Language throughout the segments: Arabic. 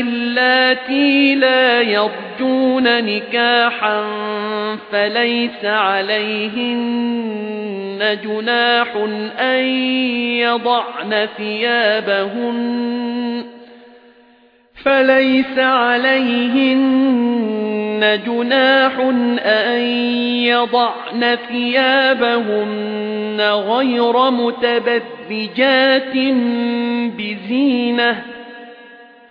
اللَّاتِي لَا يَرْجُونَ نِكَاحًا فَلَيْسَ عَلَيْهِنَّ جُنَاحٌ أَن يَضَعْنَ ثِيَابَهُنَّ فَلَيْسَ عَلَيْهِنَّ جُنَاحٌ أَن يَضَعْنَ ثِيَابَهُنَّ غَيْرَ مُتَبَرِّجَاتٍ بِزِينَةٍ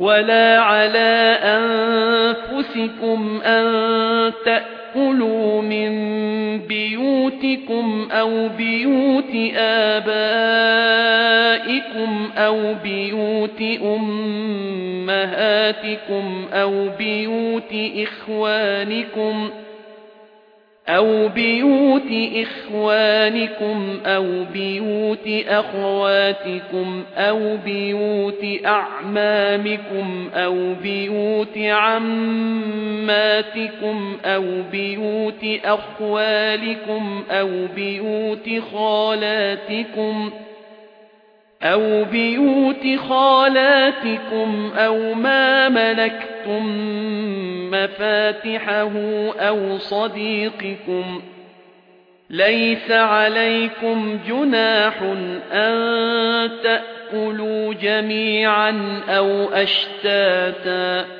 وَلَا عَلَى أَنفُسِكُمْ أَن تَأْكُلُوا مِن بِيُوتِكُمْ أَوْ بِيُوتِ آبَائِكُمْ أَوْ بِيُوتِ أُمَّهَاتِكُمْ أَوْ بِيُوتِ إِخْوَانِكُمْ أَوْ بِيُوتِ إِخْوَانِكُمْ أَوْ بِيُوتِ أَخَوَاتِكُمْ أَوْ بِيُوتِ أَعْمَامِكُمْ أَوْ بِيُوتِ عَمَّاتِكُمْ أَوْ بِيُوتِ أَخْوَالِكُمْ أَوْ بِيُوتِ خَالَاتِكُمْ أَوْ بِيُوتِ خَالَاتِكُمْ أَوْ مَا مَلَكْتُمْ مَفَاتِحَهُ أَوْ صَدِيقِكُمْ لَيْسَ عَلَيْكُمْ جُنَاحٌ أَن تَأْكُلُوا جَمِيعًا أَوْ أَشْتَاتًا